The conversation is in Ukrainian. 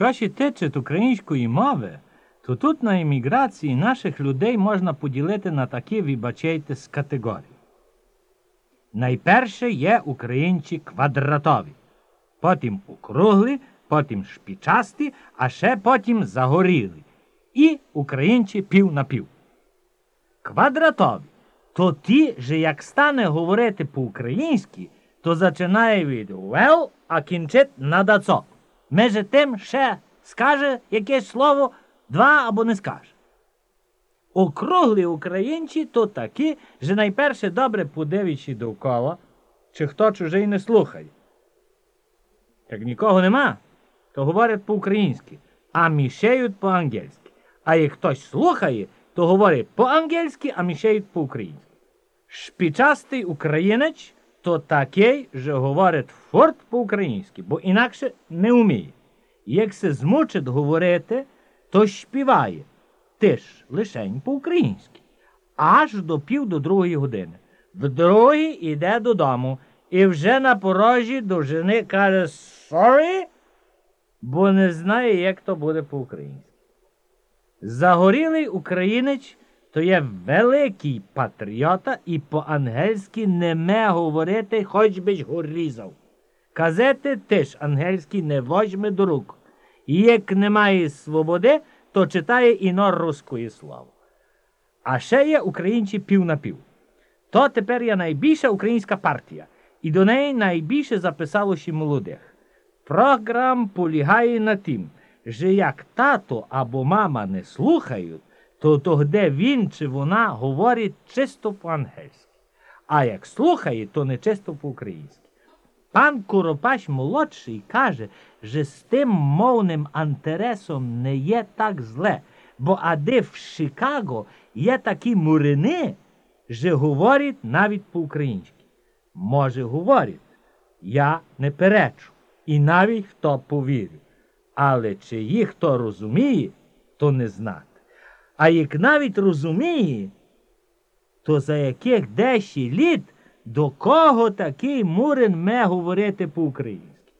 Що ще тичить української мови, то тут на імміграції наших людей можна поділити на такі, вибачайте, з категорії. Найперше є українці квадратові, потім округлі, потім шпічасті, а ще потім загорілі. І українці пів на пів. Квадратові то ті, же як стане говорити по-українськи, то починає від well, а кінчить на дацо. Меже тим ще скаже якесь слово, два або не скаже. Округлі українці то такі, що найперше добре подивичі довкола, чи хто чужий не слухає. Як нікого нема, то говорять по-українськи, а мішеють по-ангельськи. А як хтось слухає, то говорить по-ангельськи, а мішеють по-українськи. Шпічастий українець то такий, що говорить форт по-українськи, бо інакше не вміє. Як се змучить говорити, то співає теж лишень по-українськи, аж до пів до другої години. В другій іде додому і вже на порожі до жени каже «Sorry», бо не знає, як то буде по-українськи. Загорілий українець то є великий патріота і по-ангельськи не ме говорити, хоч би ж горізав. Казети теж ангельські не возьме до рук. І як немає свободи, то читає іно рускої славу. А ще є українці пів на пів. То тепер є найбільша українська партія, і до неї найбільше записалося молодих. Програм полягає на тим, що як тато або мама не слухають, то тогде він чи вона говорить чисто по-ангельськи. А як слухає, то не чисто по-українськи. Пан Куропаш молодший каже, що з тим мовним антересом не є так зле, бо ади в Чикаго є такі мурини, що говорять навіть по-українськи. Може, говорять, я не перечу, і навіть хто повірю. Але чи їх хто розуміє, то не знати. А як навіть розуміє, то за яких дещі літ до кого такий Мурин ме говорити по-українськи?